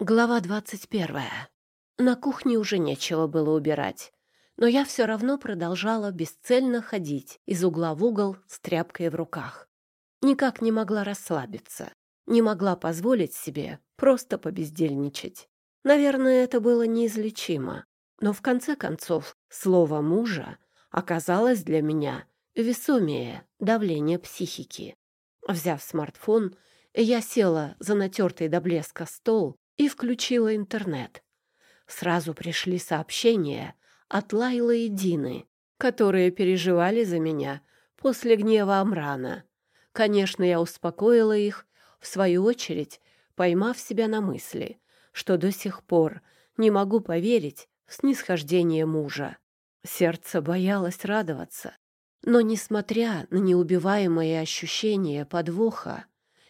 Глава двадцать первая. На кухне уже нечего было убирать, но я все равно продолжала бесцельно ходить из угла в угол с тряпкой в руках. Никак не могла расслабиться, не могла позволить себе просто побездельничать. Наверное, это было неизлечимо, но в конце концов слово мужа оказалось для меня весомее давления психики. Взяв смартфон, я села за натертый до блеска стол и включила интернет. Сразу пришли сообщения от Лайлы и Дины, которые переживали за меня после гнева Амрана. Конечно, я успокоила их, в свою очередь, поймав себя на мысли, что до сих пор не могу поверить в снисхождение мужа. Сердце боялось радоваться, но, несмотря на неубиваемое ощущение подвоха,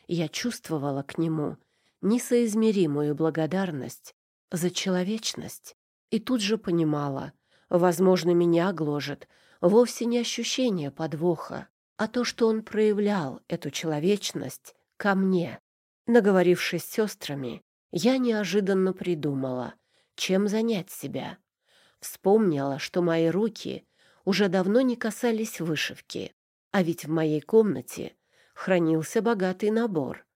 я чувствовала к нему несоизмеримую благодарность за человечность и тут же понимала, возможно, меня гложет вовсе не ощущение подвоха, а то, что он проявлял эту человечность ко мне. Наговорившись с сестрами, я неожиданно придумала, чем занять себя. Вспомнила, что мои руки уже давно не касались вышивки, а ведь в моей комнате хранился богатый набор.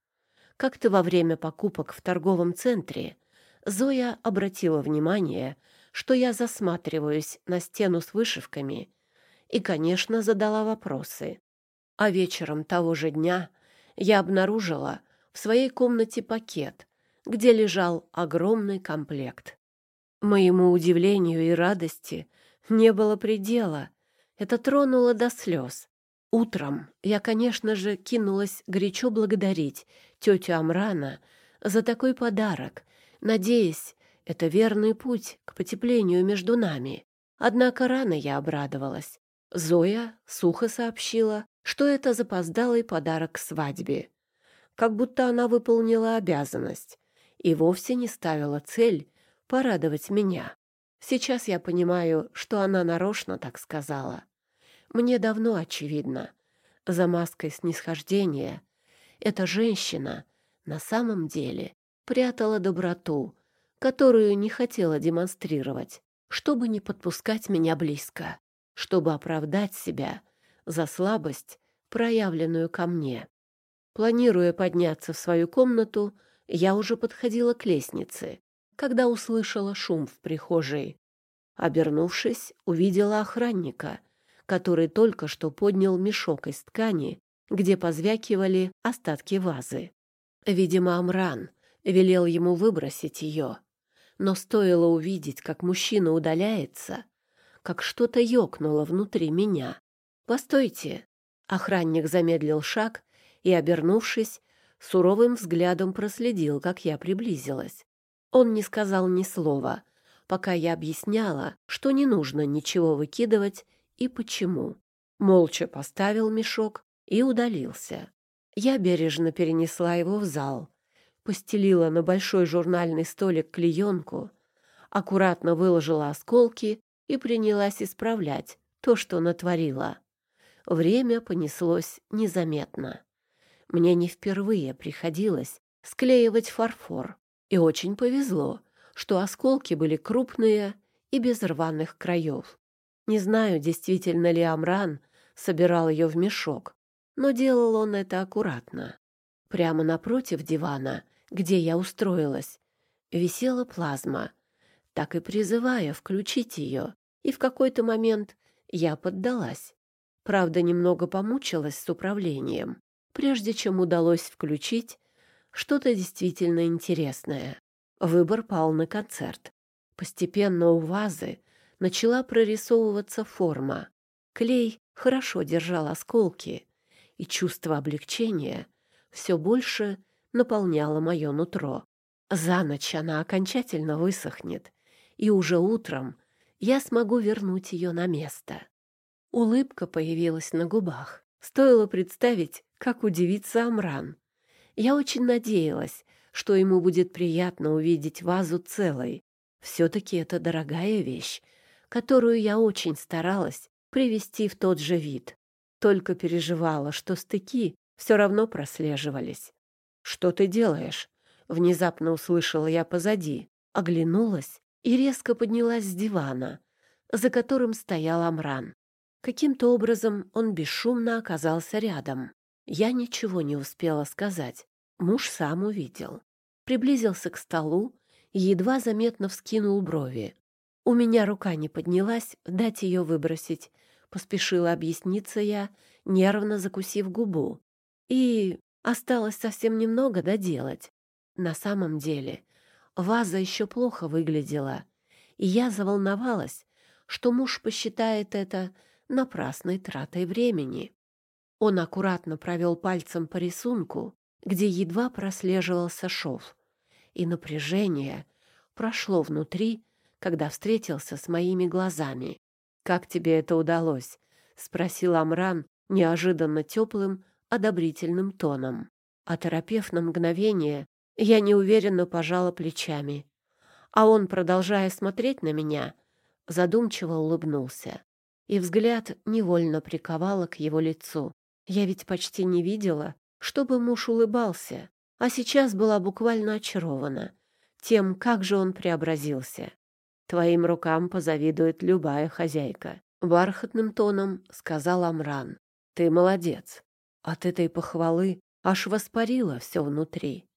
Как-то во время покупок в торговом центре Зоя обратила внимание, что я засматриваюсь на стену с вышивками и, конечно, задала вопросы. А вечером того же дня я обнаружила в своей комнате пакет, где лежал огромный комплект. Моему удивлению и радости не было предела. Это тронуло до слез. Утром я, конечно же, кинулась горячо благодарить тетю Амрана за такой подарок, надеясь, это верный путь к потеплению между нами. Однако рано я обрадовалась. Зоя сухо сообщила, что это запоздалый подарок к свадьбе. Как будто она выполнила обязанность и вовсе не ставила цель порадовать меня. Сейчас я понимаю, что она нарочно так сказала. Мне давно очевидно. За маской снисхождения эта женщина на самом деле прятала доброту, которую не хотела демонстрировать, чтобы не подпускать меня близко, чтобы оправдать себя за слабость, проявленную ко мне. Планируя подняться в свою комнату, я уже подходила к лестнице, когда услышала шум в прихожей. Обернувшись, увидела охранника — который только что поднял мешок из ткани, где позвякивали остатки вазы. Видимо, Амран велел ему выбросить ее. Но стоило увидеть, как мужчина удаляется, как что-то ёкнуло внутри меня. «Постойте!» Охранник замедлил шаг и, обернувшись, суровым взглядом проследил, как я приблизилась. Он не сказал ни слова, пока я объясняла, что не нужно ничего выкидывать и почему. Молча поставил мешок и удалился. Я бережно перенесла его в зал, постелила на большой журнальный столик клеенку, аккуратно выложила осколки и принялась исправлять то, что натворила. Время понеслось незаметно. Мне не впервые приходилось склеивать фарфор, и очень повезло, что осколки были крупные и без рваных краев. Не знаю, действительно ли Амран собирал ее в мешок, но делал он это аккуратно. Прямо напротив дивана, где я устроилась, висела плазма, так и призывая включить ее, и в какой-то момент я поддалась. Правда, немного помучилась с управлением, прежде чем удалось включить что-то действительно интересное. Выбор пал на концерт. Постепенно у вазы начала прорисовываться форма. Клей хорошо держал осколки, и чувство облегчения все больше наполняло мое нутро. За ночь она окончательно высохнет, и уже утром я смогу вернуть ее на место. Улыбка появилась на губах. Стоило представить, как удивится Амран. Я очень надеялась, что ему будет приятно увидеть вазу целой. Все-таки это дорогая вещь, которую я очень старалась привести в тот же вид. Только переживала, что стыки все равно прослеживались. «Что ты делаешь?» Внезапно услышала я позади, оглянулась и резко поднялась с дивана, за которым стоял Амран. Каким-то образом он бесшумно оказался рядом. Я ничего не успела сказать. Муж сам увидел. Приблизился к столу и едва заметно вскинул брови. У меня рука не поднялась дать ее выбросить. Поспешила объясниться я, нервно закусив губу. И осталось совсем немного доделать. На самом деле ваза еще плохо выглядела, и я заволновалась, что муж посчитает это напрасной тратой времени. Он аккуратно провел пальцем по рисунку, где едва прослеживался шов, и напряжение прошло внутри, когда встретился с моими глазами. «Как тебе это удалось?» — спросил Амран неожиданно теплым, одобрительным тоном. Оторопев на мгновение, я неуверенно пожала плечами. А он, продолжая смотреть на меня, задумчиво улыбнулся. И взгляд невольно приковало к его лицу. Я ведь почти не видела, чтобы муж улыбался, а сейчас была буквально очарована тем, как же он преобразился. «Твоим рукам позавидует любая хозяйка», — бархатным тоном сказал Амран. «Ты молодец». От этой похвалы аж воспарило все внутри.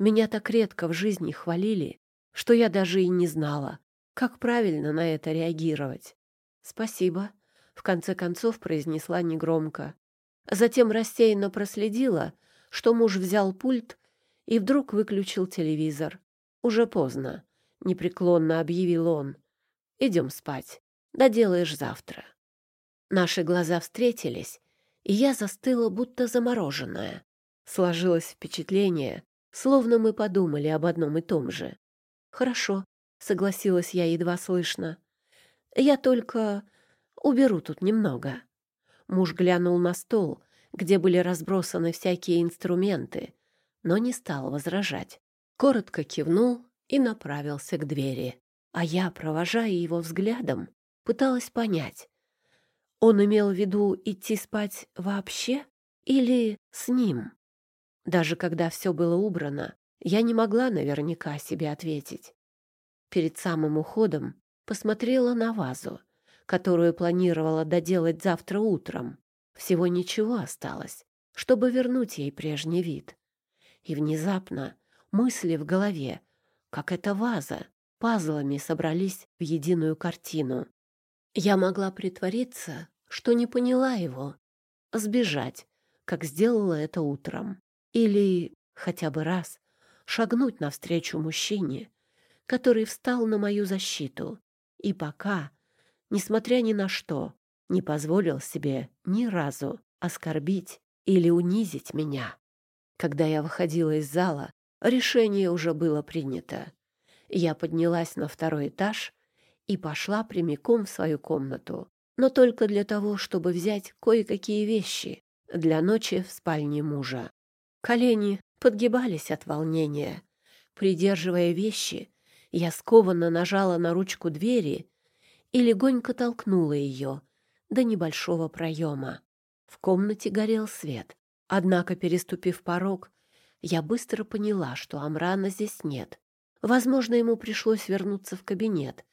Меня так редко в жизни хвалили, что я даже и не знала, как правильно на это реагировать. «Спасибо», — в конце концов произнесла негромко. Затем рассеянно проследила, что муж взял пульт и вдруг выключил телевизор. «Уже поздно», — непреклонно объявил он. «Идем спать. Доделаешь завтра». Наши глаза встретились, и я застыла, будто замороженная. Сложилось впечатление, словно мы подумали об одном и том же. «Хорошо», — согласилась я едва слышно. «Я только уберу тут немного». Муж глянул на стол, где были разбросаны всякие инструменты, но не стал возражать. Коротко кивнул и направился к двери. А я, провожая его взглядом, пыталась понять, он имел в виду идти спать вообще или с ним? Даже когда все было убрано, я не могла наверняка себе ответить. Перед самым уходом посмотрела на вазу, которую планировала доделать завтра утром. Всего ничего осталось, чтобы вернуть ей прежний вид. И внезапно мысли в голове, как эта ваза, пазлами собрались в единую картину. Я могла притвориться, что не поняла его, сбежать, как сделала это утром. Или хотя бы раз шагнуть навстречу мужчине, который встал на мою защиту и пока, несмотря ни на что, не позволил себе ни разу оскорбить или унизить меня. Когда я выходила из зала, решение уже было принято. Я поднялась на второй этаж и пошла прямиком в свою комнату, но только для того, чтобы взять кое-какие вещи для ночи в спальне мужа. Колени подгибались от волнения. Придерживая вещи, я скованно нажала на ручку двери и легонько толкнула ее до небольшого проема. В комнате горел свет. Однако, переступив порог, я быстро поняла, что Амрана здесь нет. Возможно, ему пришлось вернуться в кабинет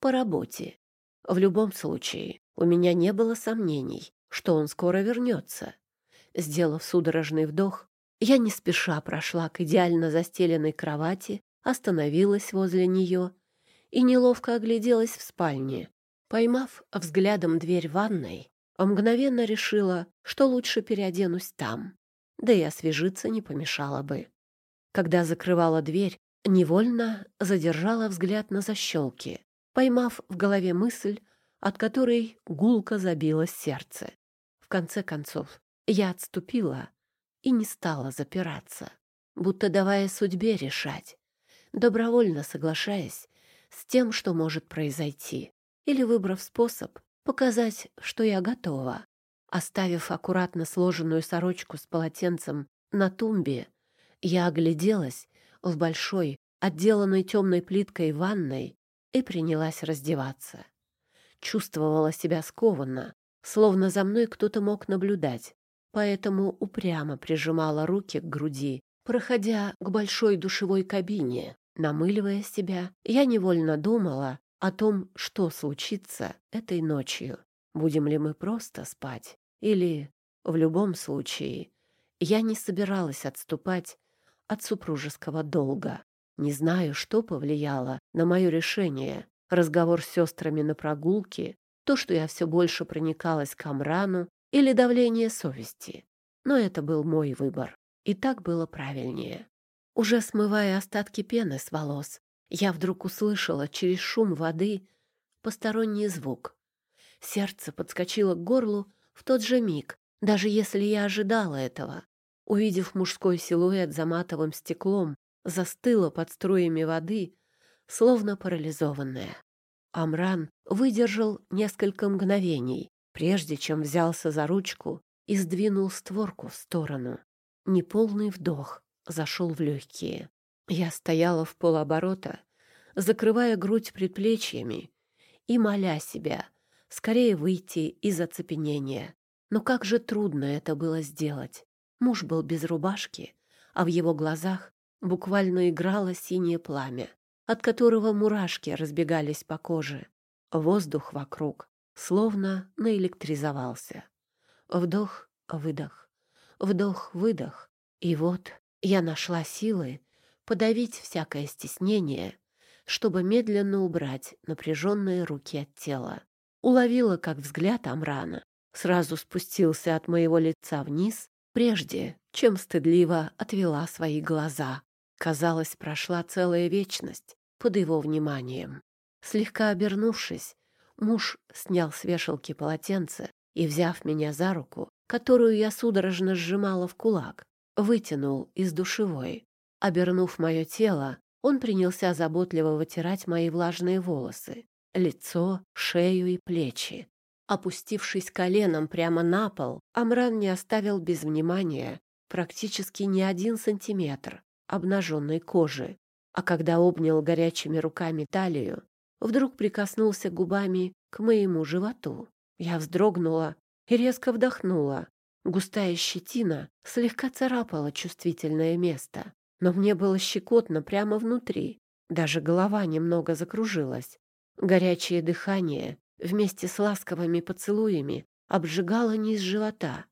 по работе. В любом случае, у меня не было сомнений, что он скоро вернется. Сделав судорожный вдох, я не спеша прошла к идеально застеленной кровати, остановилась возле нее и неловко огляделась в спальне. Поймав взглядом дверь ванной, мгновенно решила, что лучше переоденусь там, да и освежиться не помешало бы. Когда закрывала дверь, невольно задержала взгляд на защелки, поймав в голове мысль, от которой гулко забилось сердце. В конце концов, я отступила и не стала запираться, будто давая судьбе решать, добровольно соглашаясь с тем, что может произойти, или выбрав способ показать, что я готова. Оставив аккуратно сложенную сорочку с полотенцем на тумбе, я огляделась в большой, отделанной темной плиткой ванной и принялась раздеваться. Чувствовала себя скованно, словно за мной кто-то мог наблюдать, поэтому упрямо прижимала руки к груди, Проходя к большой душевой кабине, намыливая себя, я невольно думала о том, что случится этой ночью. Будем ли мы просто спать? Или, в любом случае, я не собиралась отступать от супружеского долга. Не знаю, что повлияло на мое решение. Разговор с сестрами на прогулке, то, что я все больше проникалась к Амрану, или давление совести. Но это был мой выбор, и так было правильнее. Уже смывая остатки пены с волос, я вдруг услышала через шум воды посторонний звук. Сердце подскочило к горлу в тот же миг, даже если я ожидала этого. Увидев мужской силуэт за матовым стеклом, застыла под струями воды, словно парализованная. Амран выдержал несколько мгновений, прежде чем взялся за ручку и сдвинул створку в сторону. Неполный вдох зашел в легкие. Я стояла в полоборота, закрывая грудь предплечьями и моля себя скорее выйти из оцепенения. Но как же трудно это было сделать. Муж был без рубашки, а в его глазах буквально играло синее пламя, от которого мурашки разбегались по коже. Воздух вокруг словно наэлектризовался. Вдох, выдох, вдох, выдох. И вот я нашла силы подавить всякое стеснение, чтобы медленно убрать напряженные руки от тела. Уловила, как взгляд Амрана сразу спустился от моего лица вниз, прежде чем стыдливо отвела свои глаза. Казалось, прошла целая вечность под его вниманием. Слегка обернувшись, муж снял с вешалки полотенце и, взяв меня за руку, которую я судорожно сжимала в кулак, вытянул из душевой. Обернув мое тело, он принялся заботливо вытирать мои влажные волосы, лицо, шею и плечи. Опустившись коленом прямо на пол, Амран не оставил без внимания практически ни один сантиметр обнаженной кожи, а когда обнял горячими руками талию, вдруг прикоснулся губами к моему животу. Я вздрогнула и резко вдохнула. Густая щетина слегка царапала чувствительное место, но мне было щекотно прямо внутри. Даже голова немного закружилась. Горячее дыхание вместе с ласковыми поцелуями обжигало низ живота,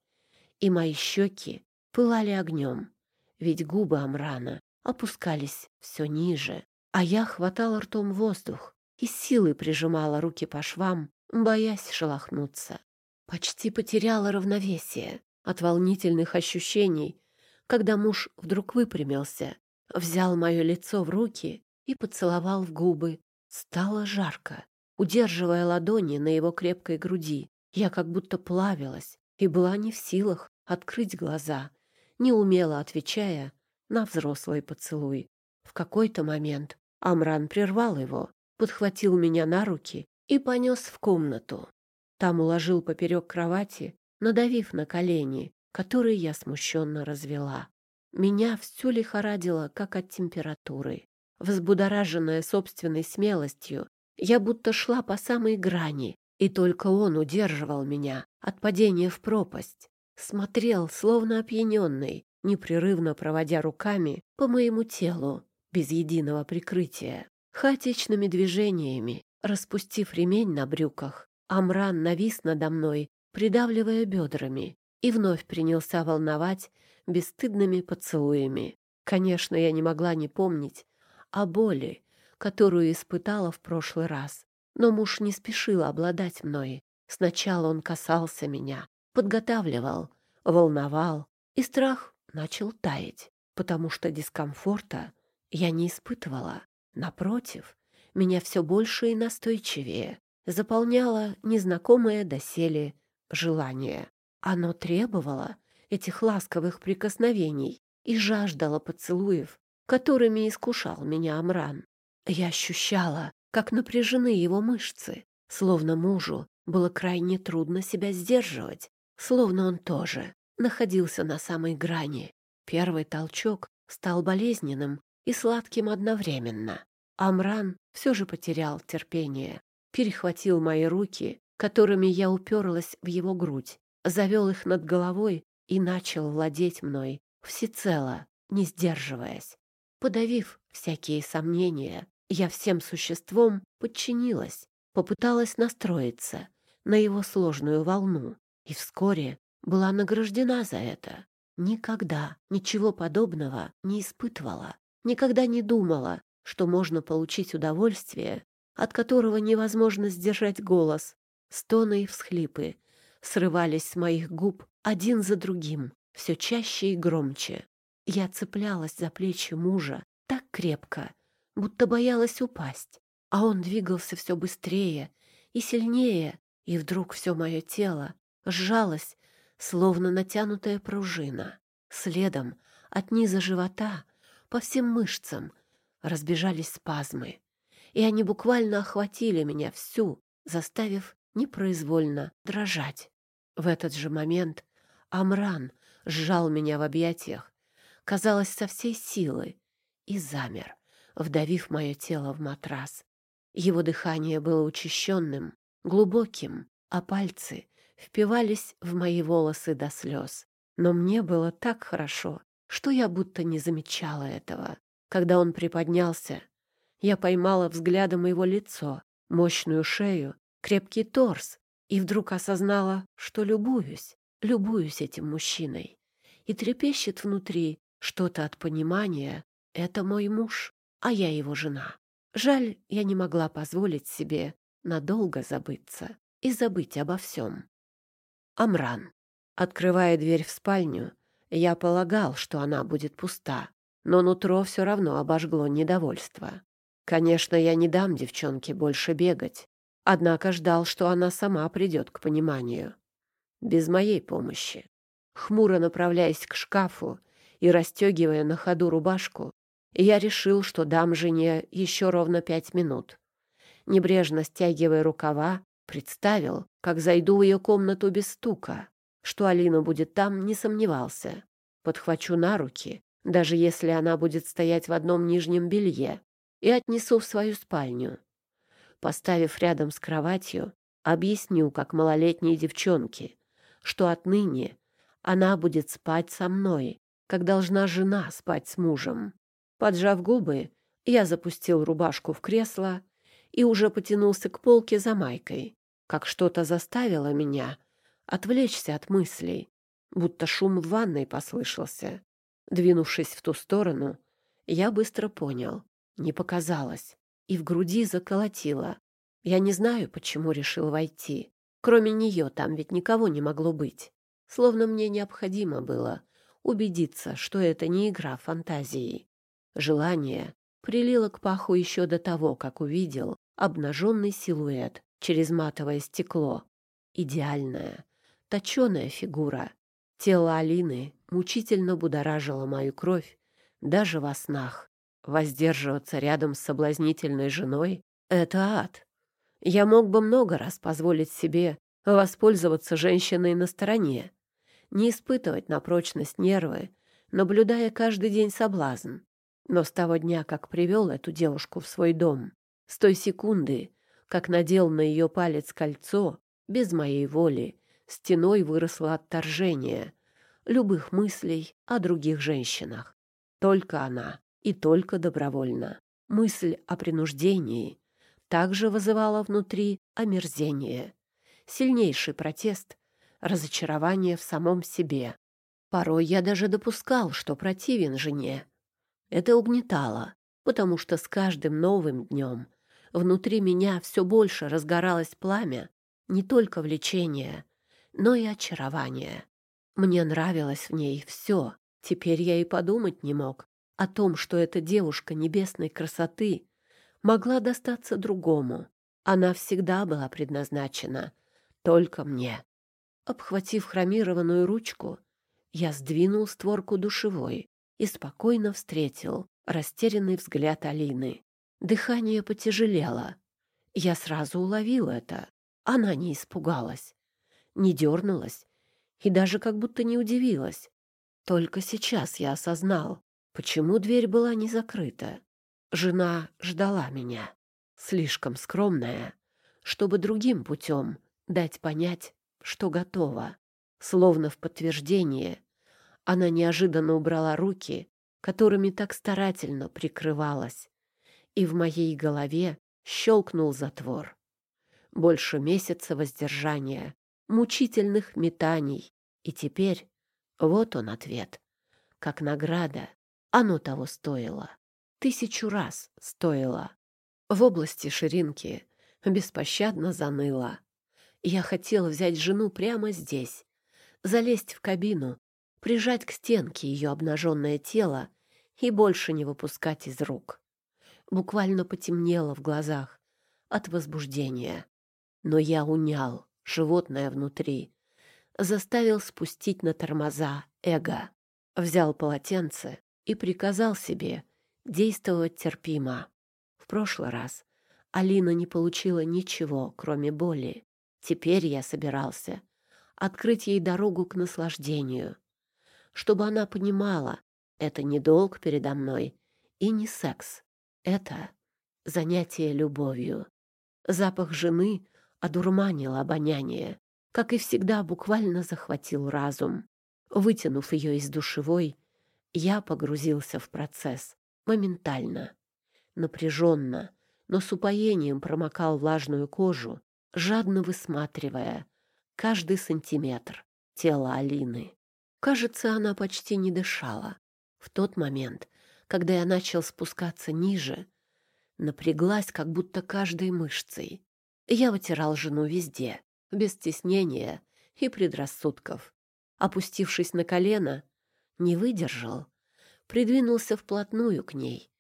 и мои щеки пылали огнем, ведь губы Амрана опускались все ниже, а я хватала ртом воздух и силой прижимала руки по швам, боясь шелохнуться. Почти потеряла равновесие от волнительных ощущений, когда муж вдруг выпрямился, взял мое лицо в руки и поцеловал в губы. Стало жарко. Удерживая ладони на его крепкой груди, я как будто плавилась и была не в силах открыть глаза, неумело отвечая на взрослый поцелуй. В какой-то момент Амран прервал его, подхватил меня на руки и понес в комнату. Там уложил поперек кровати, надавив на колени, которые я смущенно развела. Меня всю лихорадило, как от температуры. Взбудораженная собственной смелостью, я будто шла по самой грани, и только он удерживал меня от падения в пропасть. Смотрел, словно опьяненный, непрерывно проводя руками по моему телу, без единого прикрытия. Хаотичными движениями, распустив ремень на брюках, Амран навис надо мной, придавливая бедрами, и вновь принялся волновать бесстыдными поцелуями. Конечно, я не могла не помнить о боли, которую испытала в прошлый раз. Но муж не спешил обладать мной. Сначала он касался меня, подготавливал, волновал, и страх начал таять, потому что дискомфорта я не испытывала. Напротив, меня все больше и настойчивее заполняло незнакомое доселе желание. Оно требовало этих ласковых прикосновений и жаждало поцелуев, которыми искушал меня Амран. Я ощущала, как напряжены его мышцы, словно мужу было крайне трудно себя сдерживать, словно он тоже находился на самой грани. Первый толчок стал болезненным и сладким одновременно. Амран все же потерял терпение, перехватил мои руки, которыми я уперлась в его грудь, завел их над головой и начал владеть мной всецело, не сдерживаясь. Подавив всякие сомнения, я всем существом подчинилась, попыталась настроиться на его сложную волну и вскоре была награждена за это. Никогда ничего подобного не испытывала, никогда не думала, что можно получить удовольствие, от которого невозможно сдержать голос. Стоны и всхлипы срывались с моих губ один за другим, все чаще и громче. Я цеплялась за плечи мужа так крепко, будто боялась упасть, а он двигался все быстрее и сильнее, и вдруг все мое тело сжалось, словно натянутая пружина. Следом от низа живота по всем мышцам разбежались спазмы, и они буквально охватили меня всю, заставив непроизвольно дрожать. В этот же момент Амран сжал меня в объятиях, казалось, со всей силы, и замер, вдавив мое тело в матрас. Его дыхание было учащенным, глубоким, а пальцы впивались в мои волосы до слез. Но мне было так хорошо, что я будто не замечала этого. Когда он приподнялся, я поймала взглядом его лицо, мощную шею, крепкий торс, и вдруг осознала, что любуюсь, любуюсь этим мужчиной. И трепещет внутри что-то от понимания — это мой муж, а я его жена. Жаль, я не могла позволить себе надолго забыться и забыть обо всем. Амран. Открывая дверь в спальню, я полагал, что она будет пуста, но нутро все равно обожгло недовольство. Конечно, я не дам девчонке больше бегать, однако ждал, что она сама придет к пониманию. Без моей помощи. Хмуро направляясь к шкафу и расстегивая на ходу рубашку, я решил, что дам жене еще ровно пять минут. Небрежно стягивая рукава, представил, как зайду в ее комнату без стука. Что Алина будет там, не сомневался. Подхвачу на руки, даже если она будет стоять в одном нижнем белье, и отнесу в свою спальню. Поставив рядом с кроватью, объясню, как малолетней девчонке, что отныне она будет спать со мной, как должна жена спать с мужем. Поджав губы, я запустил рубашку в кресло и уже потянулся к полке за майкой, как что-то заставило меня отвлечься от мыслей, будто шум в ванной послышался. Двинувшись в ту сторону, я быстро понял, не показалось, и в груди заколотило. Я не знаю, почему решил войти. Кроме нее там ведь никого не могло быть. Словно мне необходимо было убедиться, что это не игра фантазии. Желание прилило к паху еще до того, как увидел обнаженный силуэт через матовое стекло. Идеальная, точеная фигура. Тело Алины мучительно будоражило мою кровь даже во снах. Воздерживаться рядом с соблазнительной женой — это ад. Я мог бы много раз позволить себе воспользоваться женщиной на стороне, не испытывать на прочность нервы, наблюдая каждый день соблазн. Но с того дня, как привел эту девушку в свой дом, с той секунды, как надел на ее палец кольцо, без моей воли, стеной выросло отторжение любых мыслей о других женщинах. Только она и только добровольно. Мысль о принуждении также вызывала внутри омерзение, сильнейший протест, разочарование в самом себе. Порой я даже допускал, что противен жене. Это угнетало, потому что с каждым новым днем Внутри меня все больше разгоралось пламя не только влечения, но и очарования. Мне нравилось в ней все. Теперь я и подумать не мог о том, что эта девушка небесной красоты могла достаться другому. Она всегда была предназначена только мне. Обхватив хромированную ручку, я сдвинул створку душевой и спокойно встретил растерянный взгляд Алины. Дыхание потяжелело. Я сразу уловил это. Она не испугалась, не дернулась и даже как будто не удивилась. Только сейчас я осознал, почему дверь была не закрыта. Жена ждала меня, слишком скромная, чтобы другим путем дать понять, что готова. Словно в подтверждение, она неожиданно убрала руки, которыми так старательно прикрывалась. И в моей голове щелкнул затвор. Больше месяца воздержания, мучительных метаний. И теперь вот он ответ. Как награда оно того стоило. Тысячу раз стоило. В области ширинки беспощадно заныло. Я хотел взять жену прямо здесь, залезть в кабину, прижать к стенке ее обнаженное тело и больше не выпускать из рук. Буквально потемнело в глазах от возбуждения. Но я унял животное внутри, заставил спустить на тормоза эго, взял полотенце и приказал себе действовать терпимо. В прошлый раз Алина не получила ничего, кроме боли. Теперь я собирался открыть ей дорогу к наслаждению, чтобы она понимала, это не долг передо мной и не секс. Это занятие любовью. Запах жены одурманил обоняние, как и всегда буквально захватил разум. Вытянув ее из душевой, я погрузился в процесс моментально, напряженно, но с упоением промокал влажную кожу, жадно высматривая каждый сантиметр тела Алины. Кажется, она почти не дышала. В тот момент, когда я начал спускаться ниже, напряглась как будто каждой мышцей. Я вытирал жену везде, без стеснения и предрассудков. Опустившись на колено, не выдержал, придвинулся вплотную к ней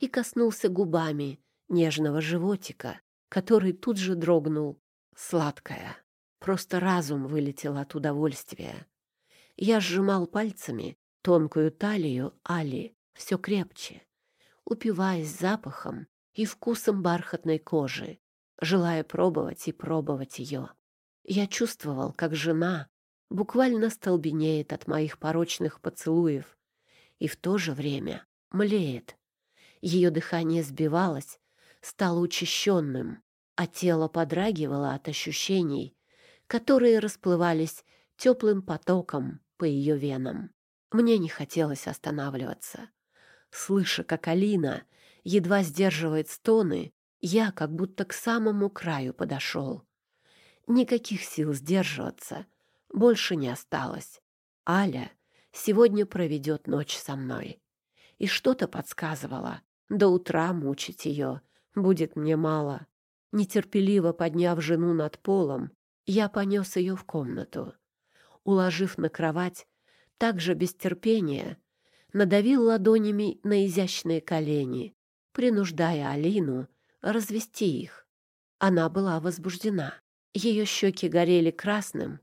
и коснулся губами нежного животика, который тут же дрогнул. Сладкая. Просто разум вылетел от удовольствия. Я сжимал пальцами тонкую талию Али все крепче, упиваясь запахом и вкусом бархатной кожи, желая пробовать и пробовать ее. Я чувствовал, как жена буквально столбенеет от моих порочных поцелуев и в то же время млеет. Ее дыхание сбивалось, стало учащенным, а тело подрагивало от ощущений, которые расплывались теплым потоком по ее венам. Мне не хотелось останавливаться. Слыша, как Алина едва сдерживает стоны, я как будто к самому краю подошел. Никаких сил сдерживаться больше не осталось. Аля сегодня проведет ночь со мной. И что-то подсказывало. До утра мучить ее будет мне мало. Нетерпеливо подняв жену над полом, я понес ее в комнату. Уложив на кровать, также без терпения, надавил ладонями на изящные колени, принуждая Алину развести их. Она была возбуждена. Ее щеки горели красным,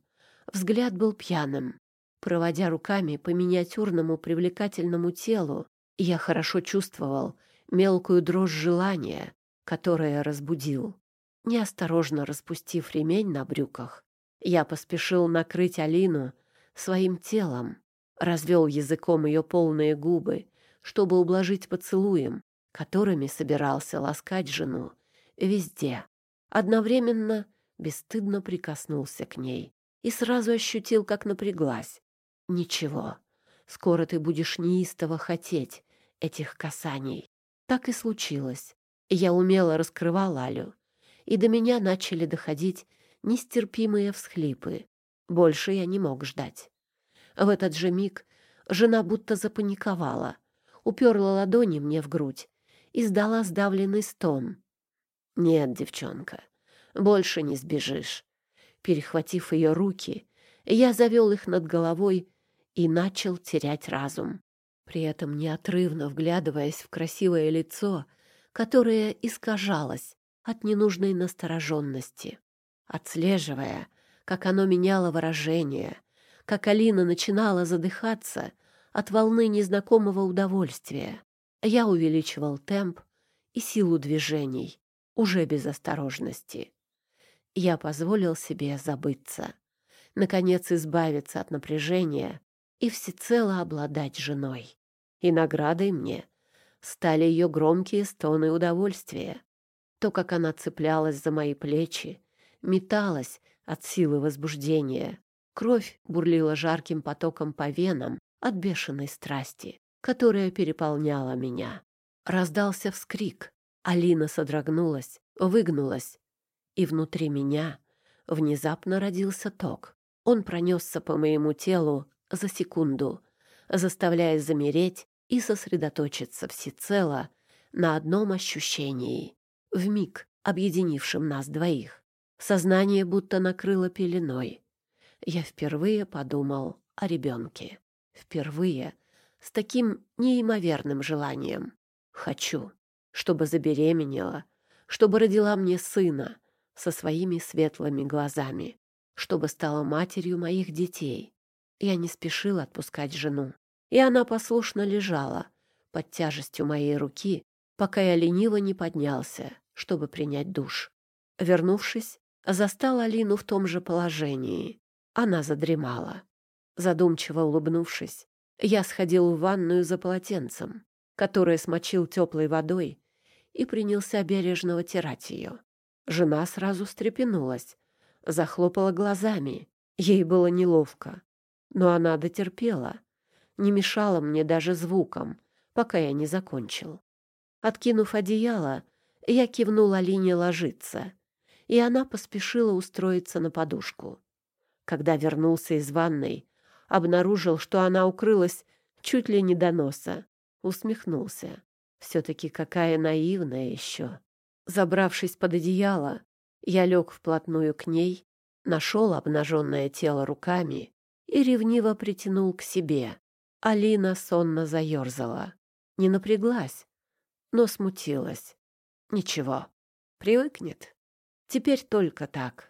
взгляд был пьяным. Проводя руками по миниатюрному привлекательному телу, я хорошо чувствовал мелкую дрожь желания, которое разбудил. Неосторожно распустив ремень на брюках, я поспешил накрыть Алину своим телом, развел языком ее полные губы, чтобы ублажить поцелуем, которыми собирался ласкать жену везде. Одновременно бесстыдно прикоснулся к ней и сразу ощутил, как напряглась. «Ничего, скоро ты будешь неистово хотеть этих касаний». Так и случилось. Я умело раскрывал Алю, и до меня начали доходить нестерпимые всхлипы. Больше я не мог ждать. В этот же миг жена будто запаниковала, уперла ладони мне в грудь и сдала сдавленный стон. «Нет, девчонка, больше не сбежишь». Перехватив ее руки, я завел их над головой и начал терять разум, при этом неотрывно вглядываясь в красивое лицо, которое искажалось от ненужной настороженности, отслеживая, как оно меняло выражение, как Алина начинала задыхаться от волны незнакомого удовольствия. Я увеличивал темп и силу движений, уже без осторожности. Я позволил себе забыться, наконец избавиться от напряжения и всецело обладать женой. И наградой мне стали ее громкие стоны удовольствия. То, как она цеплялась за мои плечи, металась от силы возбуждения. Кровь бурлила жарким потоком по венам от бешеной страсти. которая переполняла меня. Раздался вскрик. Алина содрогнулась, выгнулась, и внутри меня внезапно родился ток. Он пронесся по моему телу за секунду, заставляя замереть и сосредоточиться всецело на одном ощущении, в миг объединившем нас двоих. Сознание будто накрыло пеленой. Я впервые подумал о ребенке. Впервые с таким неимоверным желанием. Хочу, чтобы забеременела, чтобы родила мне сына со своими светлыми глазами, чтобы стала матерью моих детей. Я не спешил отпускать жену, и она послушно лежала под тяжестью моей руки, пока я лениво не поднялся, чтобы принять душ. Вернувшись, застал Алину в том же положении. Она задремала. Задумчиво улыбнувшись, я сходил в ванную за полотенцем, которое смочил теплой водой, и принялся бережно вытирать ее. Жена сразу встрепенулась, захлопала глазами. Ей было неловко. Но она дотерпела, не мешала мне даже звуком, пока я не закончил. Откинув одеяло, я кивнул Алине ложиться, и она поспешила устроиться на подушку. Когда вернулся из ванной, обнаружил, что она укрылась чуть ли не до носа. Усмехнулся. Все-таки какая наивная еще. Забравшись под одеяло, я лег вплотную к ней, нашел обнаженное тело руками и ревниво притянул к себе. Алина сонно заерзала. Не напряглась, но смутилась. Ничего, привыкнет. Теперь только так.